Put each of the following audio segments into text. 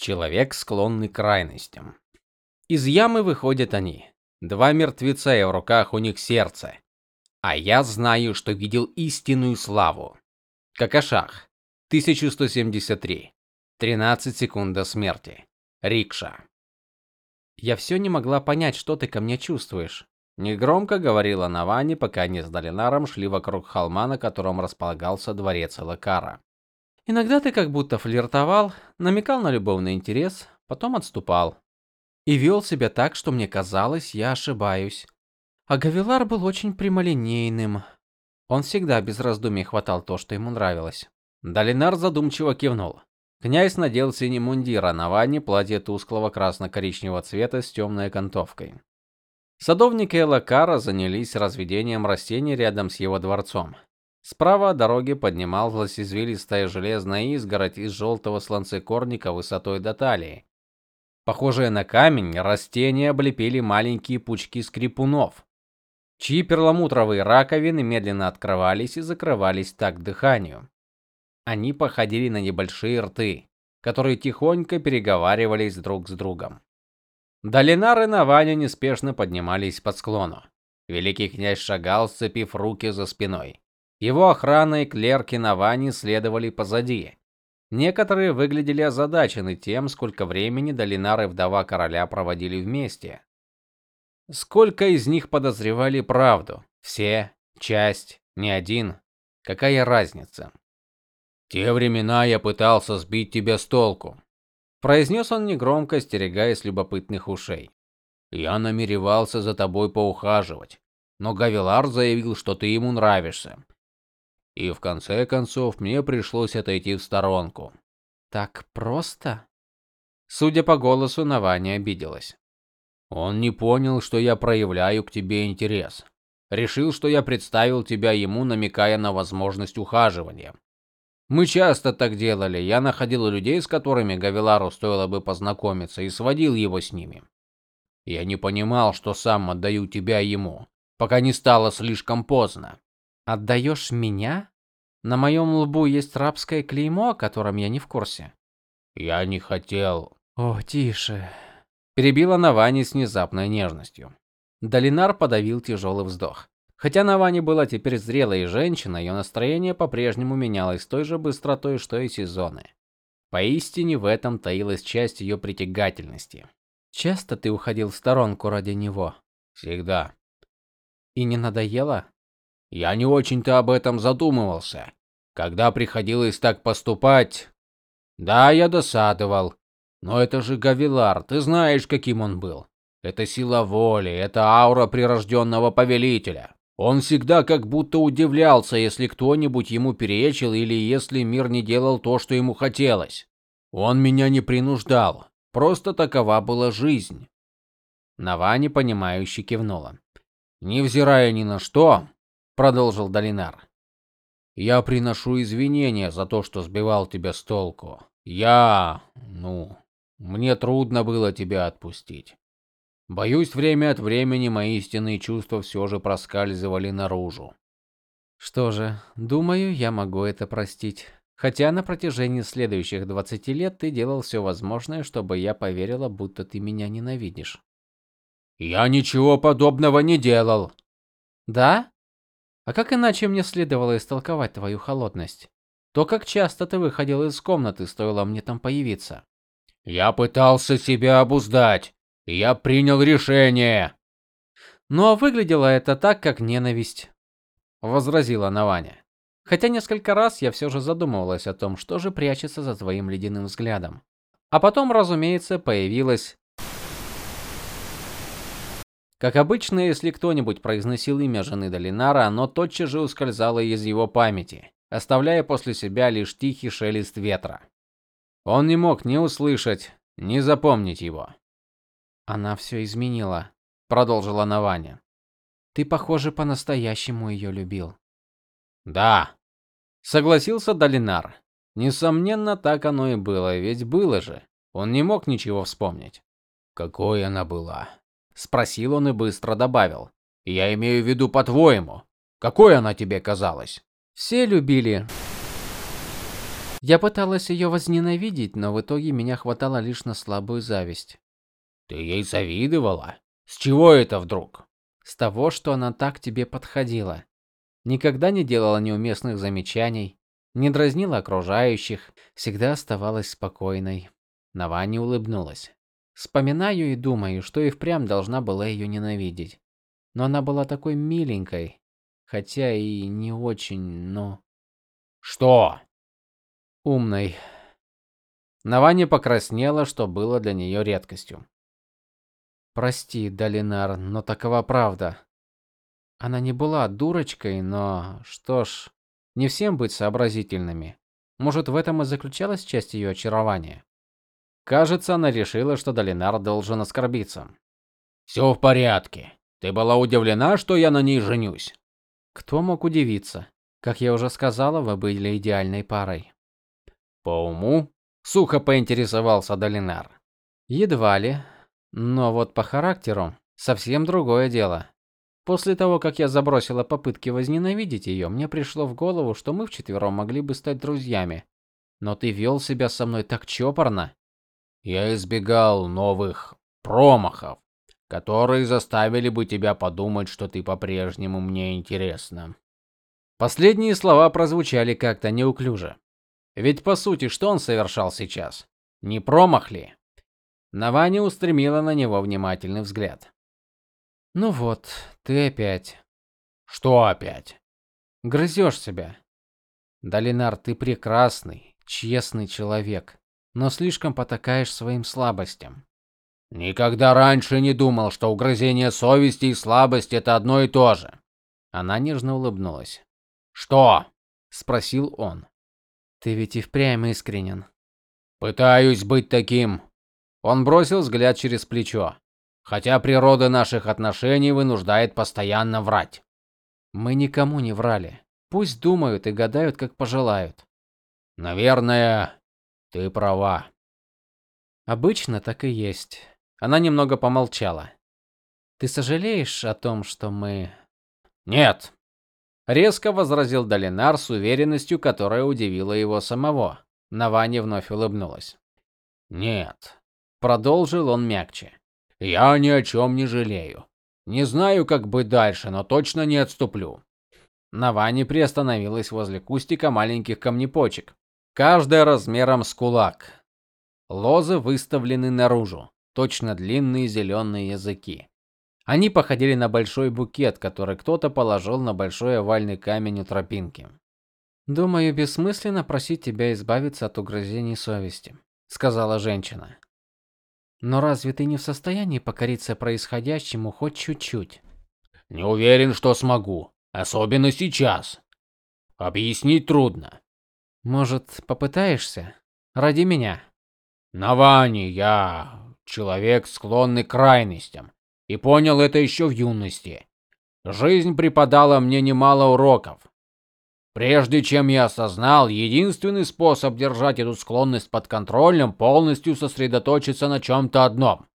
Человек, склонный к крайностям. Из ямы выходят они. Два мертвеца, и в руках у них сердце. А я знаю, что видел истинную славу. Какашах. 1173. 13 секунд до смерти. Рикша. Я все не могла понять, что ты ко мне чувствуешь. Негромко говорила Навани, пока они с Долинаром шли вокруг холма, на котором располагался дворец Элакара. Иногда ты как будто флиртовал, намекал на любовный интерес, потом отступал. И вел себя так, что мне казалось, я ошибаюсь. А Гавилар был очень прямолинейным. Он всегда без раздумий хватал то, что ему нравилось. Долинар задумчиво кивнул. Князь надел синий мундир, а на ванне платье тусклого красно-коричневого цвета с темной окантовкой. Садовники Элакара занялись разведением растений рядом с его дворцом. Справа от дороги поднималась извилистая железная изгородь из желтого сланцекорника высотой до талии. Похожие на камень, растения облепили маленькие пучки скрипунов, чьи перламутровые раковины медленно открывались и закрывались так дыханию. Они походили на небольшие рты, которые тихонько переговаривались друг с другом. Долинар и Наваня неспешно поднимались по склону. Великий князь шагал, сцепив руки за спиной. Его охрана и клерки Навани следовали позади. Некоторые выглядели озадачены тем, сколько времени Долинар и вдова короля проводили вместе. Сколько из них подозревали правду? Все, часть, не один. Какая разница? Те времена я пытался сбить тебя с толку, произнес он негромко, остерегаясь любопытных ушей. Я намеревался за тобой поухаживать, но Гавилар заявил, что ты ему нравишься. И в конце концов мне пришлось отойти в сторонку. Так просто? Судя по голосу, Навани обиделась. Он не понял, что я проявляю к тебе интерес. Решил, что я представил тебя ему, намекая на возможность ухаживания. Мы часто так делали. Я находил людей, с которыми Гавилару стоило бы познакомиться, и сводил его с ними. Я не понимал, что сам отдаю тебя ему, пока не стало слишком поздно. Отдаешь меня? На моем лбу есть рабское клеймо, о котором я не в курсе. Я не хотел. О, тише. Перебила Навани с внезапной нежностью. Долинар подавил тяжелый вздох. Хотя Навани была теперь зрелой женщиной, ее настроение по-прежнему менялось с той же быстротой, что и сезоны. Поистине в этом таилась часть ее притягательности. Часто ты уходил в сторонку ради него? Всегда. И не надоело? Я не очень-то об этом задумывался. Когда приходилось так поступать, да, я досадовал. Но это же Гавилар, ты знаешь, каким он был. Это сила воли, это аура прирожденного повелителя. Он всегда как будто удивлялся, если кто-нибудь ему перечил или если мир не делал то, что ему хотелось. Он меня не принуждал, просто такова была жизнь. Навани понимающе кивнула. Невзирая ни на что, продолжил Долинар. Я приношу извинения за то, что сбивал тебя с толку. Я, ну, мне трудно было тебя отпустить. Боюсь, время от времени мои истинные чувства все же проскальзывали наружу. Что же, думаю, я могу это простить. Хотя на протяжении следующих 20 лет ты делал все возможное, чтобы я поверила, будто ты меня ненавидишь. Я ничего подобного не делал. Да? А как иначе мне следовало истолковать твою холодность? То, как часто ты выходил из комнаты, стоило мне там появиться. Я пытался себя обуздать. Я принял решение. Но выглядело это так, как ненависть, возразила Наваня. Хотя несколько раз я все же задумывалась о том, что же прячется за твоим ледяным взглядом. А потом, разумеется, появилась Как обычно, если кто-нибудь произносил имя жены Долинара, оно тотчас же ускользало из его памяти, оставляя после себя лишь тихий шелест ветра. Он не мог ни услышать, ни запомнить его. Она все изменила, продолжила Наваня. Ты, похоже, по-настоящему ее любил. Да, согласился Долинар. Несомненно, так оно и было, ведь было же. Он не мог ничего вспомнить. Какой она была? Спросил он и быстро добавил. Я имею в виду, по-твоему, какой она тебе казалась? Все любили Я пыталась ее возненавидеть, но в итоге меня хватало лишь на слабую зависть. Ты ей завидовала? С чего это вдруг? С того, что она так тебе подходила. Никогда не делала неуместных замечаний, не дразнила окружающих, всегда оставалась спокойной. Навани улыбнулась. Вспоминаю и думаю, что и впрямь должна была ее ненавидеть. Но она была такой миленькой, хотя и не очень, но Что? умной. Навани покраснела, что было для нее редкостью. Прости, Долинар, но такова правда. Она не была дурочкой, но что ж, не всем быть сообразительными. Может, в этом и заключалась часть ее очарования. Кажется, она решила, что Долинар должен оскорбиться. Все в порядке. Ты была удивлена, что я на ней женюсь? Кто мог удивиться? Как я уже сказала, вы были идеальной парой. По уму? Сухо поинтересовался Долинар. Едва ли. Но вот по характеру совсем другое дело. После того, как я забросила попытки возненавидеть ее, мне пришло в голову, что мы вчетвером могли бы стать друзьями. Но ты вел себя со мной так чопорно. Я избегал новых промахов, которые заставили бы тебя подумать, что ты по-прежнему мне интересна. Последние слова прозвучали как-то неуклюже. Ведь по сути, что он совершал сейчас? Не промах ли? Навани устремила на него внимательный взгляд. Ну вот, ты опять. Что опять? Грызешь себя. Долинар, ты прекрасный, честный человек, но слишком потакаешь своим слабостям. Никогда раньше не думал, что угрызение совести и слабость это одно и то же. Она нежно улыбнулась. Что? спросил он. Ты ведь и впрямь искренен. Пытаюсь быть таким. Он бросил взгляд через плечо. Хотя природа наших отношений вынуждает постоянно врать. Мы никому не врали. Пусть думают и гадают, как пожелают. Наверное, ты права. Обычно так и есть. Она немного помолчала. Ты сожалеешь о том, что мы Нет, резко возразил Долинар с уверенностью, которая удивила его самого. Навани вновь улыбнулась. Нет, продолжил он мягче. Я ни о чем не жалею. Не знаю, как быть дальше, но точно не отступлю. Навани приостановилась возле кустика маленьких камнепочек, каждая размером с кулак. Лозы выставлены наружу, точно длинные зеленые языки. Они походили на большой букет, который кто-то положил на большой овальный камень у тропинки. Думаю, бессмысленно просить тебя избавиться от угрызений совести, сказала женщина. Но разве ты не в состоянии покориться происходящему хоть чуть-чуть? Не уверен, что смогу, особенно сейчас. Объяснить трудно. Может, попытаешься ради меня? Навани, я человек, склонный к крайностям, и понял это еще в юности. Жизнь преподала мне немало уроков. Прежде чем я осознал, единственный способ держать эту склонность под контролем полностью сосредоточиться на чем то одном.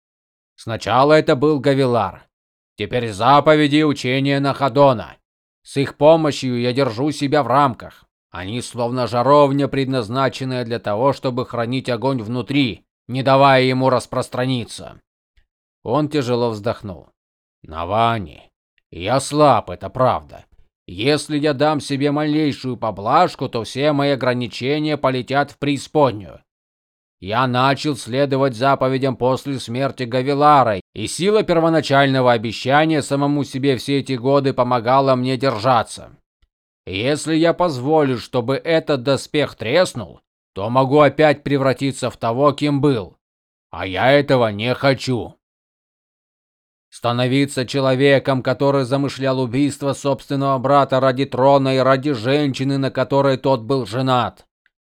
Сначала это был Гавилар. Теперь заповеди и учения Нахадона. С их помощью я держу себя в рамках. Они словно жаровня, предназначенная для того, чтобы хранить огонь внутри, не давая ему распространиться. Он тяжело вздохнул. Навани, я слаб, это правда. Если я дам себе малейшую поблажку, то все мои ограничения полетят в преисподнюю. Я начал следовать заповедям после смерти Гавилара, и сила первоначального обещания самому себе все эти годы помогала мне держаться. Если я позволю, чтобы этот доспех треснул, то могу опять превратиться в того, кем был. А я этого не хочу. Становиться человеком, который замышлял убийство собственного брата ради трона и ради женщины, на которой тот был женат.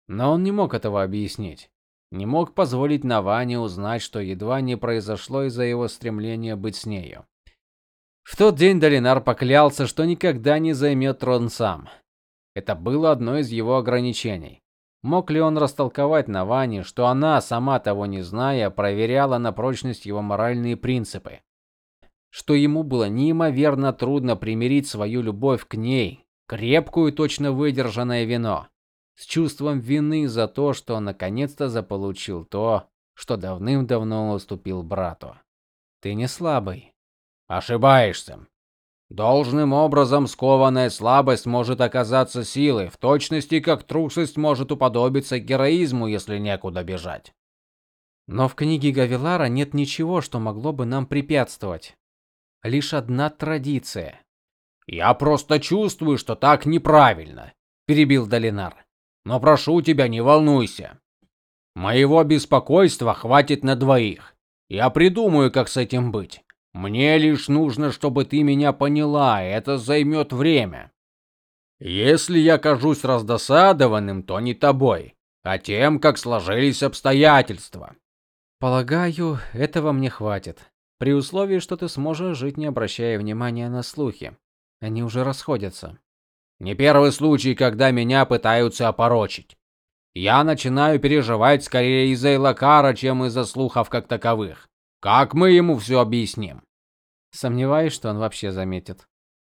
Но он не мог этого объяснить. Не мог позволить Наване узнать, что едва не произошло из-за его стремления быть с нею. В тот день Долинар поклялся, что никогда не займет трон сам. Это было одно из его ограничений. Мог ли он растолковать Наване, что она, сама того не зная, проверяла на прочность его моральные принципы? Что ему было неимоверно трудно примирить свою любовь к ней, крепкую, точно выдержанное вино, с чувством вины за то, что он наконец-то заполучил то, что давным-давно уступил брату. Ты не слабый. Ошибаешься. Должным образом скованная слабость может оказаться силой, в точности как трусость может уподобиться героизму, если некуда бежать. Но в книге Гавилара нет ничего, что могло бы нам препятствовать. Лишь одна традиция. Я просто чувствую, что так неправильно, перебил Долинар. Но прошу тебя, не волнуйся. Моего беспокойства хватит на двоих. Я придумаю, как с этим быть. Мне лишь нужно, чтобы ты меня поняла, это займет время. Если я кажусь раздосадованным, то не тобой, а тем, как сложились обстоятельства. Полагаю, этого мне хватит, при условии, что ты сможешь жить, не обращая внимания на слухи. Они уже расходятся. Не первый случай, когда меня пытаются опорочить. Я начинаю переживать скорее из-за Элакара, чем из-за слухов как таковых. Как мы ему все объясним? Сомневаюсь, что он вообще заметит.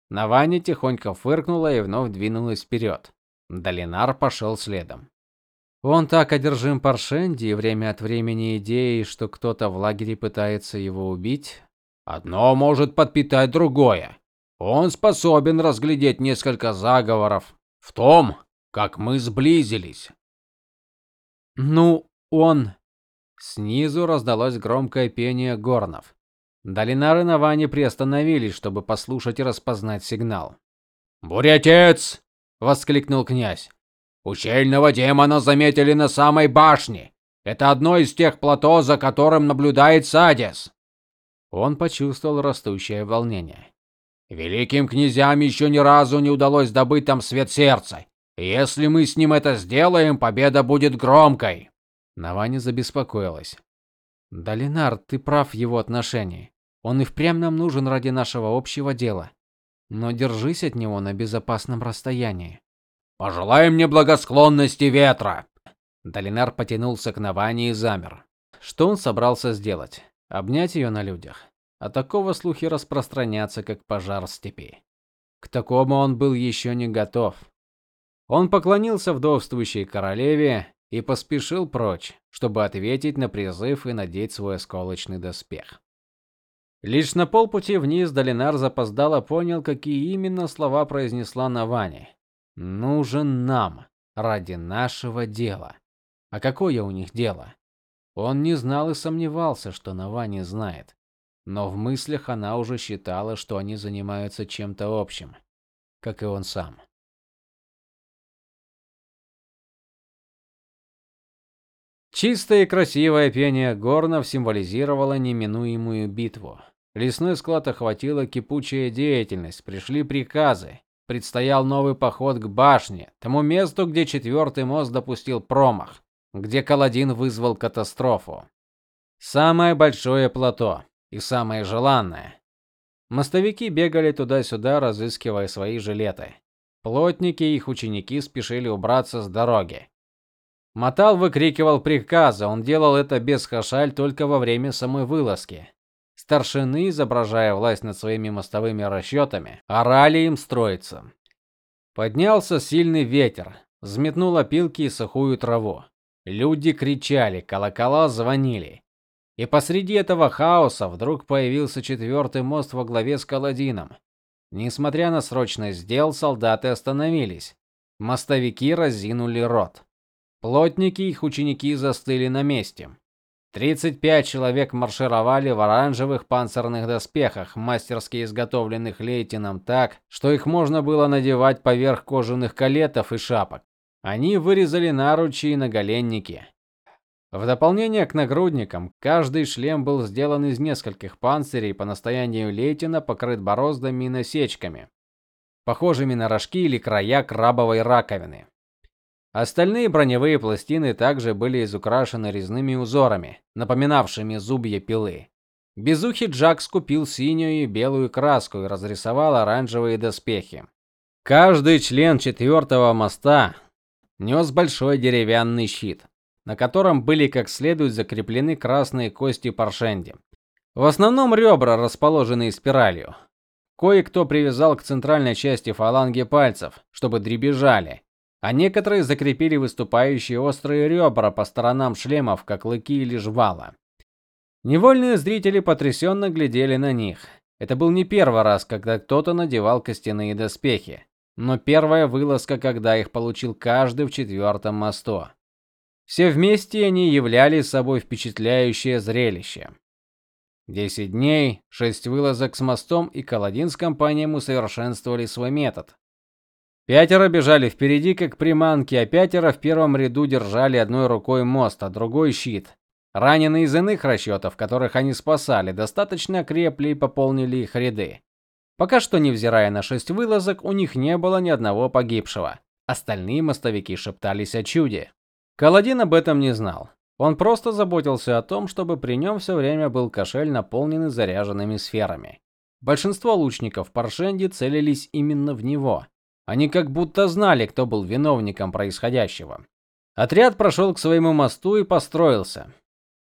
Навани тихонько фыркнула и вновь двинулась вперед. Долинар пошел следом. Он так одержим Паршенди и время от времени идеей, что кто-то в лагере пытается его убить. Одно может подпитать другое. Он способен разглядеть несколько заговоров в том, как мы сблизились. Ну, он Снизу раздалось громкое пение горнов. Долинары на ване приостановились, чтобы послушать и распознать сигнал. "Бурятец!" воскликнул князь. "Ущельного демона заметили на самой башне. Это одно из тех плато, за которым наблюдает Садис". Он почувствовал растущее волнение. Великим князьям еще ни разу не удалось добыть там свет сердца. Если мы с ним это сделаем, победа будет громкой. Навани забеспокоилась. Долинар, ты прав в его отношении. Он и впрямь нам нужен ради нашего общего дела. Но держись от него на безопасном расстоянии. Пожелай мне благосклонности ветра. Долинар потянулся к Навани и замер. Что он собрался сделать? Обнять ее на людях? А такого слухи распространятся, как пожар в степи. К такому он был еще не готов. Он поклонился вдовствующей королеве и поспешил прочь, чтобы ответить на призыв и надеть свой осколочный доспех. Лишь на полпути вниз Долинар запоздало понял, какие именно слова произнесла Навани. Нужен нам ради нашего дела. А какое у них дело? Он не знал и сомневался, что Навани знает но в мыслях она уже считала, что они занимаются чем-то общим, как и он сам. Чистое и красивое пение горнов символизировало неминуемую битву. Лесной склад охватила кипучая деятельность, пришли приказы. Предстоял новый поход к башне, тому месту, где четвертый мост допустил промах, где Каладин вызвал катастрофу. Самое большое плато, и самое желанное. Мостовики бегали туда-сюда, разыскивая свои жилеты. Плотники и их ученики спешили убраться с дороги. Матал выкрикивал приказы, он делал это без хашаль только во время самой вылазки. Старшины, изображая власть над своими мостовыми расчетами, орали им строиться. Поднялся сильный ветер, взметнул опилки и сухую траву. Люди кричали, колокола звонили. И посреди этого хаоса вдруг появился четвертый мост во главе с Каладином. Несмотря на срочность дел, солдаты остановились. Мостовики разинули рот. Плотники и их ученики застыли на месте. 35 человек маршировали в оранжевых панцирных доспехах, мастерски изготовленных Лейтином так, что их можно было надевать поверх кожаных калетов и шапок. Они вырезали наручи и наголенники. В дополнение к нагрудникам, каждый шлем был сделан из нескольких панцирей по настоянию Лейтина покрыт бороздами и насечками, похожими на рожки или края крабовой раковины. Остальные броневые пластины также были изукрашены резными узорами, напоминавшими зубья пилы. Безухий Джак скупил синюю и белую краску и разрисовал оранжевые доспехи. Каждый член четвертого моста нес большой деревянный щит на котором были как следует закреплены красные кости паршенди. В основном ребра, расположенные спиралью. Кое-кто привязал к центральной части фаланги пальцев, чтобы дребезжали, а некоторые закрепили выступающие острые ребра по сторонам шлемов, как лыки или жвала. Невольные зрители потрясенно глядели на них. Это был не первый раз, когда кто-то надевал костяные доспехи, но первая вылазка, когда их получил каждый в четвертом мосту. Все вместе они являли собой впечатляющее зрелище. Десять дней, шесть вылазок с мостом, и Каладин с компанией усовершенствовали свой метод. Пятеро бежали впереди, как приманки, а пятеро в первом ряду держали одной рукой мост, а другой щит. Раненые из иных расчетов, которых они спасали, достаточно крепли и пополнили их ряды. Пока что, невзирая на шесть вылазок, у них не было ни одного погибшего. Остальные мостовики шептались о чуде. Каладин об этом не знал. Он просто заботился о том, чтобы при нем все время был кошель, наполненный заряженными сферами. Большинство лучников Паршенди целились именно в него. Они как будто знали, кто был виновником происходящего. Отряд прошел к своему мосту и построился.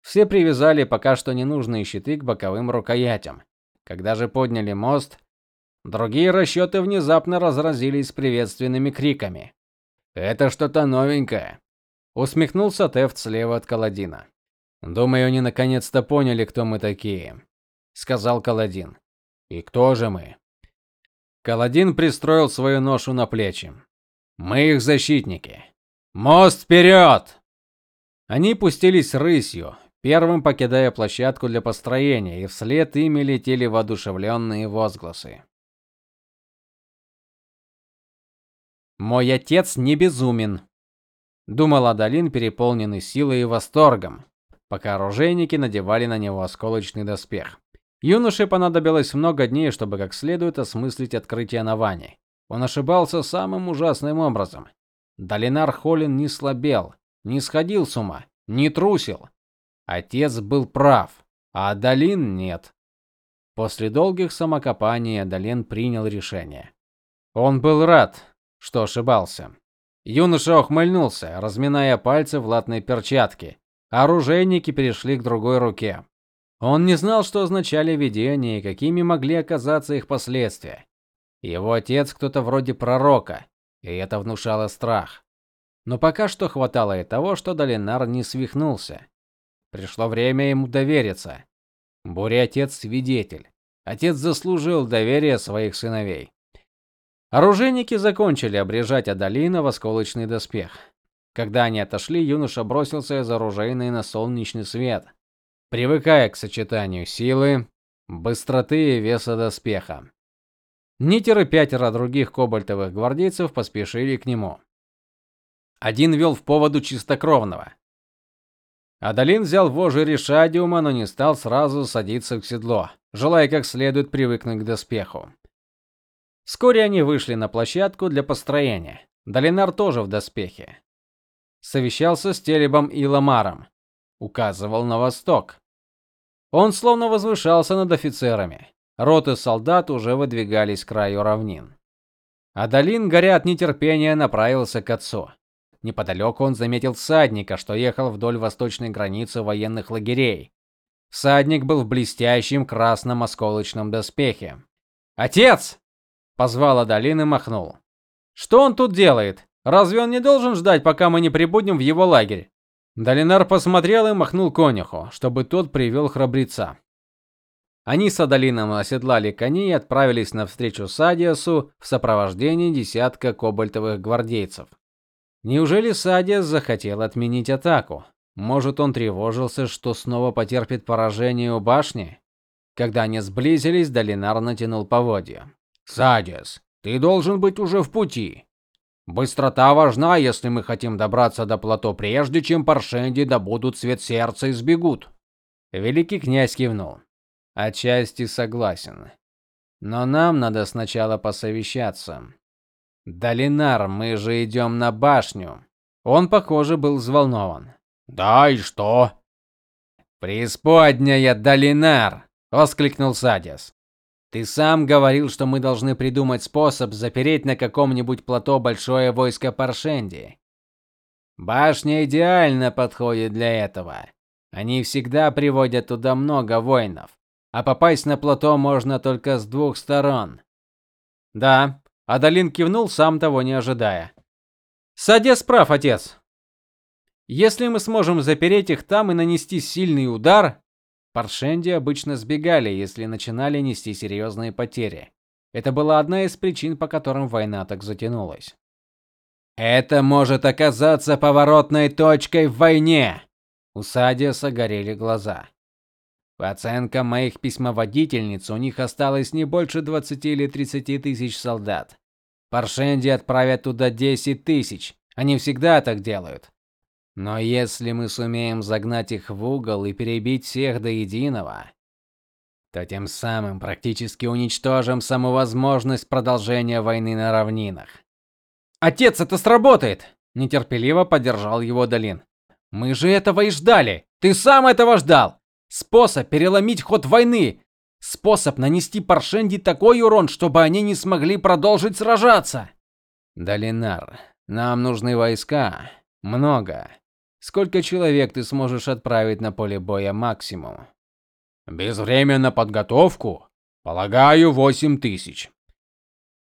Все привязали пока что ненужные щиты к боковым рукоятям. Когда же подняли мост, другие расчеты внезапно разразились приветственными криками. Это что-то новенькое, Усмехнулся Тефт слева от Каладина. Думаю, они наконец-то поняли, кто мы такие, сказал Каладин. И кто же мы? Каладин пристроил свою ношу на плечи. Мы их защитники. Мост вперед!» Они пустились рысью, первым покидая площадку для построения, и вслед ими летели воодушевленные возгласы. Мой отец не безумен, думал Адалин, переполненный силой и восторгом, пока оружейники надевали на него осколочный доспех. Юноше понадобилось много дней, чтобы как следует осмыслить открытие Навани. Он ошибался самым ужасным образом. Долинар Холин не слабел, не сходил с ума, не трусил. Отец был прав, а Адалин нет. После долгих самокопаний Адалин принял решение. Он был рад, что ошибался. Юноша ухмыльнулся, разминая пальцы в латной перчатке. Оружейники перешли к другой руке. Он не знал, что означали видения и какими могли оказаться их последствия. Его отец кто-то вроде пророка, и это внушало страх. Но пока что хватало и того, что Долинар не свихнулся. Пришло время ему довериться. Буря отец свидетель. Отец заслужил доверие своих сыновей. Оружейники закончили обрежать Адалина в осколочный доспех. Когда они отошли, юноша бросился из оружейной на солнечный свет, привыкая к сочетанию силы, быстроты и веса доспеха. Нитер и пятеро других кобальтовых гвардейцев поспешили к нему. Один вел в поводу чистокровного. Адалин взял вожжи Ришадиума, но не стал сразу садиться в седло, желая как следует привыкнуть к доспеху. Вскоре они вышли на площадку для построения. Долинар тоже в доспехе. Совещался с Телебом и Ламаром, указывал на восток. Он словно возвышался над офицерами. Роты солдат уже выдвигались к краю равнин. Адалин, горя от нетерпения, направился к отцу. Неподалеку он заметил всадника, что ехал вдоль восточной границы военных лагерей. Всадник был в блестящем красном осколочном доспехе. "Отец!" позвал Адалин и махнул. Что он тут делает? Разве он не должен ждать, пока мы не прибудем в его лагерь? Долинар посмотрел и махнул конюху, чтобы тот привел храбреца. Они с Адалином оседлали коней и отправились навстречу Садиасу в сопровождении десятка кобальтовых гвардейцев. Неужели Садиас захотел отменить атаку? Может, он тревожился, что снова потерпит поражение у башни? Когда они сблизились, Долинар натянул поводья. Садис, ты должен быть уже в пути. Быстрота важна, если мы хотим добраться до плато прежде, чем паршенди добудут свет сердца и сбегут. Великий князь кивнул. Отчасти согласен. Но нам надо сначала посовещаться. Долинар, мы же идем на башню. Он, похоже, был взволнован. Да и что? Преисподняя, Долинар, воскликнул Садис. Ты сам говорил, что мы должны придумать способ запереть на каком-нибудь плато большое войско Паршенди. Башня идеально подходит для этого. Они всегда приводят туда много воинов, а попасть на плато можно только с двух сторон. Да, Адалин кивнул, сам того не ожидая. Садя прав, отец. Если мы сможем запереть их там и нанести сильный удар, Паршенди обычно сбегали, если начинали нести серьезные потери. Это была одна из причин, по которым война так затянулась. Это может оказаться поворотной точкой в войне. У Садиаса горели глаза. По оценкам моих письмоводительниц, у них осталось не больше 20 или 30 тысяч солдат. Паршенди отправят туда 10 тысяч. Они всегда так делают. Но если мы сумеем загнать их в угол и перебить всех до единого, то тем самым практически уничтожим саму возможность продолжения войны на равнинах. Отец, это сработает, нетерпеливо поддержал его Долин. Мы же этого и ждали. Ты сам этого ждал. Способ переломить ход войны, способ нанести Паршенди такой урон, чтобы они не смогли продолжить сражаться. Долинар, нам нужны войска, много. Сколько человек ты сможешь отправить на поле боя максимум? Без времени на подготовку, полагаю, восемь тысяч.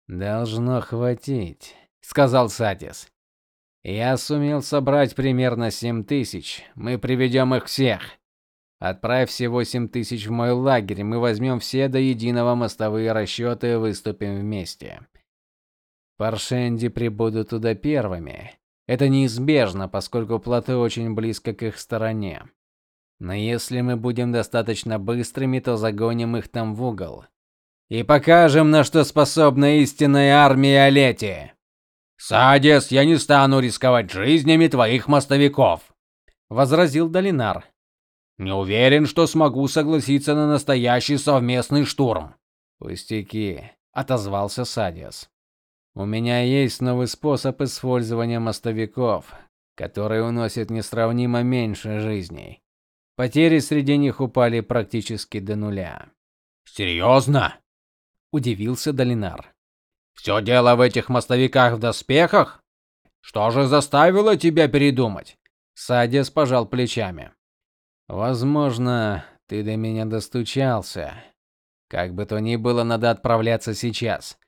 Должно хватить, сказал Сатис. Я сумел собрать примерно семь тысяч. Мы приведем их всех. Отправь все восемь тысяч в мой лагерь, мы возьмем все до единого мостовые расчеты и выступим вместе. Паршенди прибудут туда первыми. Это неизбежно, поскольку плато очень близко к их стороне. Но если мы будем достаточно быстрыми, то загоним их там в угол и покажем, на что способна истинная армия Олети. Садис, я не стану рисковать жизнями твоих мостовиков, возразил Долинар. Не уверен, что смогу согласиться на настоящий совместный штурм. Пустяки, отозвался Садис. У меня есть новый способ использования мостовиков, который уносит несравнимо меньше жизней. Потери среди них упали практически до нуля. Серьезно? удивился Долинар. Все дело в этих мостовиках в доспехах? Что же заставило тебя передумать? Садис пожал плечами. Возможно, ты до меня достучался. Как бы то ни было, надо отправляться сейчас.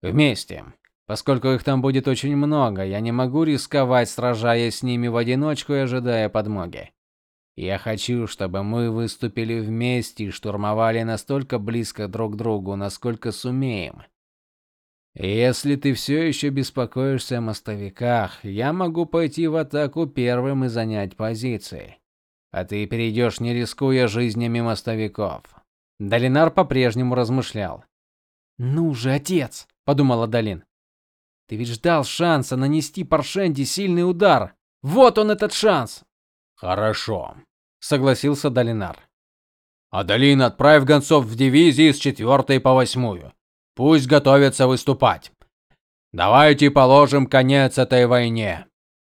Вместе. Поскольку их там будет очень много, я не могу рисковать, сражаясь с ними в одиночку и ожидая подмоги. Я хочу, чтобы мы выступили вместе и штурмовали настолько близко друг к другу, насколько сумеем. Если ты все еще беспокоишься о мостовиках, я могу пойти в атаку первым и занять позиции. А ты перейдешь, не рискуя жизнями мостовиков. Долинар по-прежнему размышлял. Ну же, отец, подумала Долин. Ты ведь ждал шанса нанести Паршенди сильный удар. Вот он этот шанс. Хорошо, согласился Долинар. Адалин, отправь гонцов в дивизии с четвертой по восьмую. Пусть готовятся выступать. Давайте положим конец этой войне.